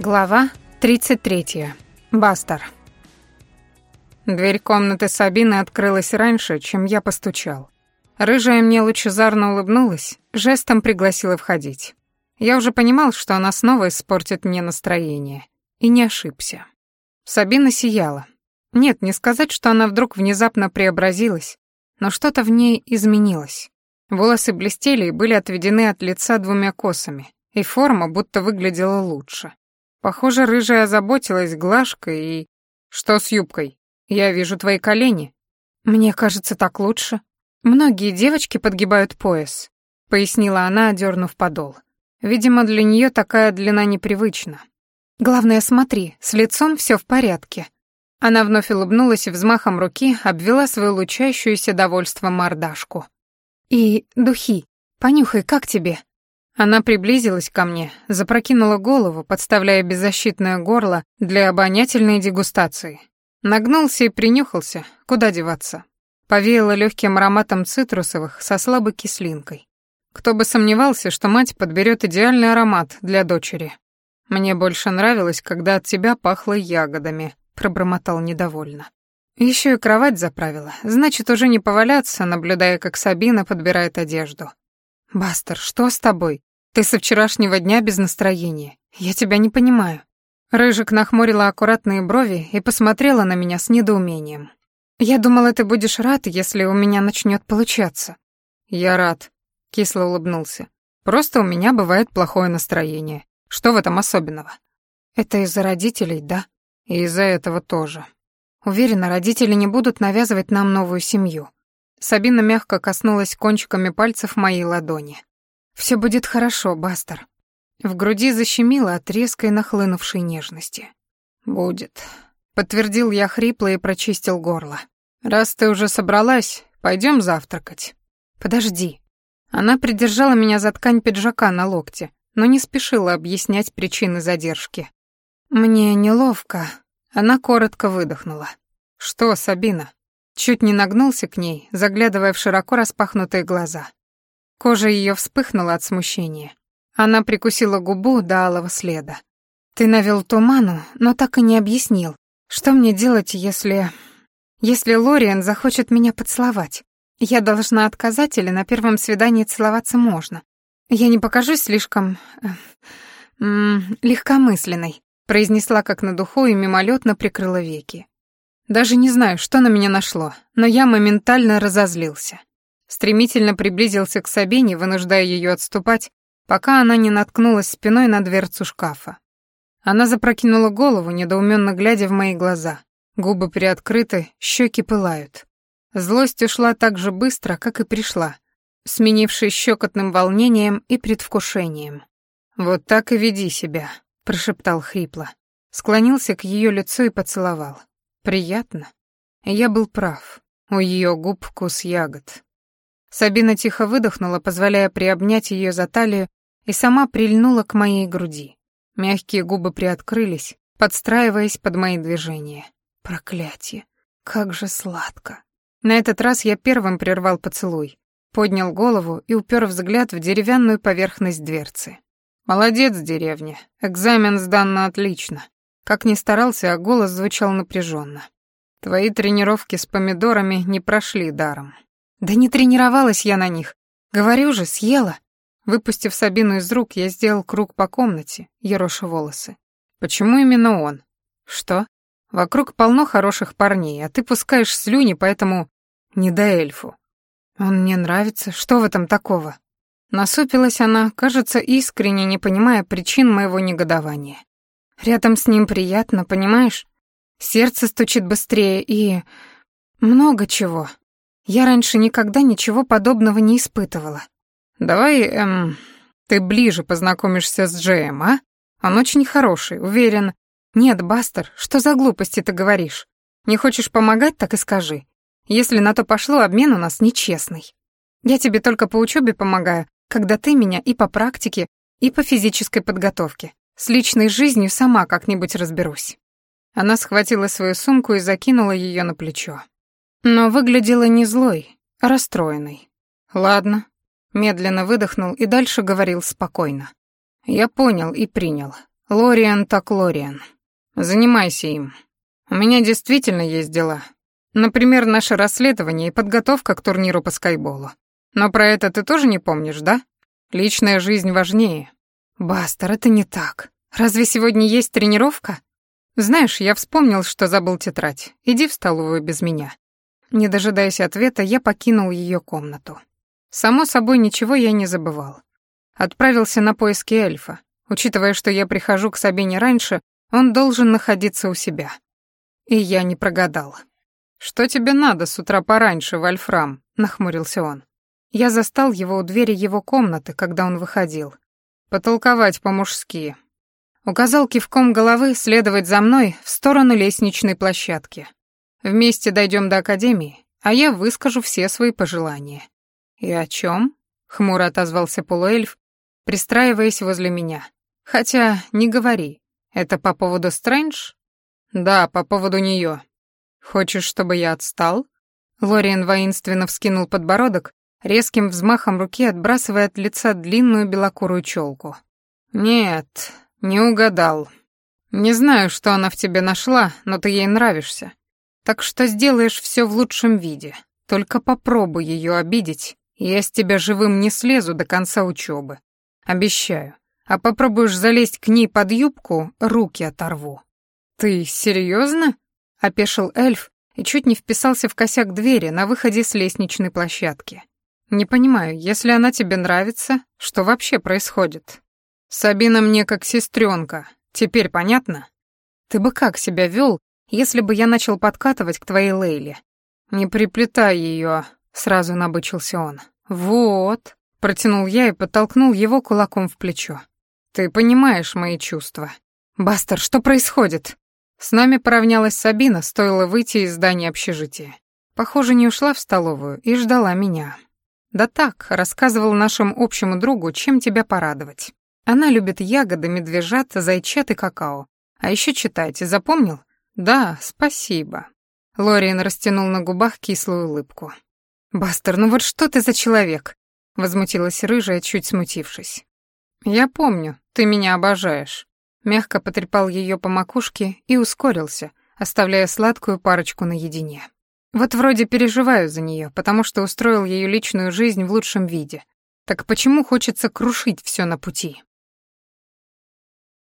Глава 33. Бастер. Дверь комнаты Сабины открылась раньше, чем я постучал. Рыжая мне лучезарно улыбнулась, жестом пригласила входить. Я уже понимал, что она снова испортит мне настроение. И не ошибся. Сабина сияла. Нет, не сказать, что она вдруг внезапно преобразилась, но что-то в ней изменилось. Волосы блестели и были отведены от лица двумя косами, и форма будто выглядела лучше. Похоже, рыжая озаботилась глажкой и... Что с юбкой? Я вижу твои колени. Мне кажется, так лучше. Многие девочки подгибают пояс, пояснила она, одернув подол. Видимо, для нее такая длина непривычна. Главное, смотри, с лицом все в порядке. Она вновь улыбнулась и взмахом руки обвела свою лучащуюся довольство мордашку. И духи. Понюхай, как тебе? Она приблизилась ко мне, запрокинула голову, подставляя беззащитное горло для обонятельной дегустации. Нагнулся и принюхался, куда деваться. Повеяло легким ароматом цитрусовых со слабой кислинкой. Кто бы сомневался, что мать подберет идеальный аромат для дочери. Мне больше нравилось, когда от тебя пахло ягодами, пробормотал недовольно. Еще и кровать заправила, значит, уже не поваляться, наблюдая, как Сабина подбирает одежду. «Бастер, что с тобой? Ты со вчерашнего дня без настроения. Я тебя не понимаю». Рыжик нахмурила аккуратные брови и посмотрела на меня с недоумением. «Я думала, ты будешь рад, если у меня начнет получаться». «Я рад», — кисло улыбнулся. «Просто у меня бывает плохое настроение. Что в этом особенного?» «Это из-за родителей, да?» «И из-за этого тоже». «Уверена, родители не будут навязывать нам новую семью». Сабина мягко коснулась кончиками пальцев моей ладони. Все будет хорошо, Бастер. В груди защемило от резкой нахлынувшей нежности. Будет, подтвердил я хрипло и прочистил горло. Раз ты уже собралась, пойдем завтракать. Подожди. Она придержала меня за ткань пиджака на локте, но не спешила объяснять причины задержки. Мне неловко. Она коротко выдохнула. Что, Сабина? Чуть не нагнулся к ней, заглядывая в широко распахнутые глаза. Кожа ее вспыхнула от смущения. Она прикусила губу до алого следа. «Ты навел туману, но так и не объяснил, что мне делать, если... если Лориан захочет меня поцеловать. Я должна отказать или на первом свидании целоваться можно. Я не покажусь слишком... Э, легкомысленной», произнесла как на духу и мимолетно прикрыла веки. Даже не знаю, что на меня нашло, но я моментально разозлился стремительно приблизился к Сабине, вынуждая ее отступать, пока она не наткнулась спиной на дверцу шкафа. Она запрокинула голову, недоуменно глядя в мои глаза. Губы приоткрыты, щеки пылают. Злость ушла так же быстро, как и пришла, сменившись щекотным волнением и предвкушением. «Вот так и веди себя», — прошептал хрипло. Склонился к ее лицу и поцеловал. «Приятно». Я был прав. У ее губ вкус ягод. Сабина тихо выдохнула, позволяя приобнять ее за талию, и сама прильнула к моей груди. Мягкие губы приоткрылись, подстраиваясь под мои движения. Проклятие! Как же сладко! На этот раз я первым прервал поцелуй, поднял голову и упер взгляд в деревянную поверхность дверцы. «Молодец, деревня. Экзамен сдан на отлично». Как ни старался, а голос звучал напряженно. «Твои тренировки с помидорами не прошли даром». Да не тренировалась я на них. Говорю же, съела. Выпустив Сабину из рук, я сделал круг по комнате, ероша волосы. Почему именно он? Что? Вокруг полно хороших парней, а ты пускаешь слюни, поэтому не до эльфу. Он мне нравится, что в этом такого? Насупилась она, кажется, искренне не понимая причин моего негодования. Рядом с ним приятно, понимаешь? Сердце стучит быстрее и... много чего. Я раньше никогда ничего подобного не испытывала. Давай, эм, ты ближе познакомишься с Джеем, а? Он очень хороший, уверен. Нет, Бастер, что за глупости ты говоришь? Не хочешь помогать, так и скажи. Если на то пошло, обмен у нас нечестный. Я тебе только по учебе помогаю, когда ты меня и по практике, и по физической подготовке. С личной жизнью сама как-нибудь разберусь. Она схватила свою сумку и закинула ее на плечо. Но выглядела не злой, а расстроенной. «Ладно», — медленно выдохнул и дальше говорил спокойно. «Я понял и принял. Лориан так Лориан. Занимайся им. У меня действительно есть дела. Например, наше расследование и подготовка к турниру по скайболу. Но про это ты тоже не помнишь, да? Личная жизнь важнее. Бастер, это не так. Разве сегодня есть тренировка? Знаешь, я вспомнил, что забыл тетрадь. Иди в столовую без меня. Не дожидаясь ответа, я покинул ее комнату. Само собой, ничего я не забывал. Отправился на поиски эльфа. Учитывая, что я прихожу к Сабине раньше, он должен находиться у себя. И я не прогадал. «Что тебе надо с утра пораньше, Вольфрам?» — нахмурился он. Я застал его у двери его комнаты, когда он выходил. «Потолковать по-мужски». Указал кивком головы следовать за мной в сторону лестничной площадки. Вместе дойдем до академии, а я выскажу все свои пожелания. «И о чем? хмуро отозвался полуэльф, пристраиваясь возле меня. «Хотя, не говори. Это по поводу Стрэндж?» «Да, по поводу нее. Хочешь, чтобы я отстал?» Лориан воинственно вскинул подбородок, резким взмахом руки отбрасывая от лица длинную белокурую челку. «Нет, не угадал. Не знаю, что она в тебе нашла, но ты ей нравишься. Так что сделаешь все в лучшем виде. Только попробуй ее обидеть, и я с тебя живым не слезу до конца учебы. Обещаю. А попробуешь залезть к ней под юбку, руки оторву. Ты серьезно? опешил эльф и чуть не вписался в косяк двери на выходе с лестничной площадки. Не понимаю, если она тебе нравится, что вообще происходит? Сабина мне как сестренка. Теперь понятно? Ты бы как себя вел, если бы я начал подкатывать к твоей Лейле. Не приплетай ее, сразу набычился он. Вот, протянул я и подтолкнул его кулаком в плечо. Ты понимаешь мои чувства. Бастер, что происходит? С нами поравнялась Сабина, стоило выйти из здания общежития. Похоже, не ушла в столовую и ждала меня. Да так, рассказывал нашему общему другу, чем тебя порадовать. Она любит ягоды, медвежат, зайчат и какао. А еще читать, запомнил? «Да, спасибо». Лориан растянул на губах кислую улыбку. «Бастер, ну вот что ты за человек?» — возмутилась рыжая, чуть смутившись. «Я помню, ты меня обожаешь». Мягко потрепал ее по макушке и ускорился, оставляя сладкую парочку наедине. Вот вроде переживаю за нее, потому что устроил ее личную жизнь в лучшем виде. Так почему хочется крушить все на пути?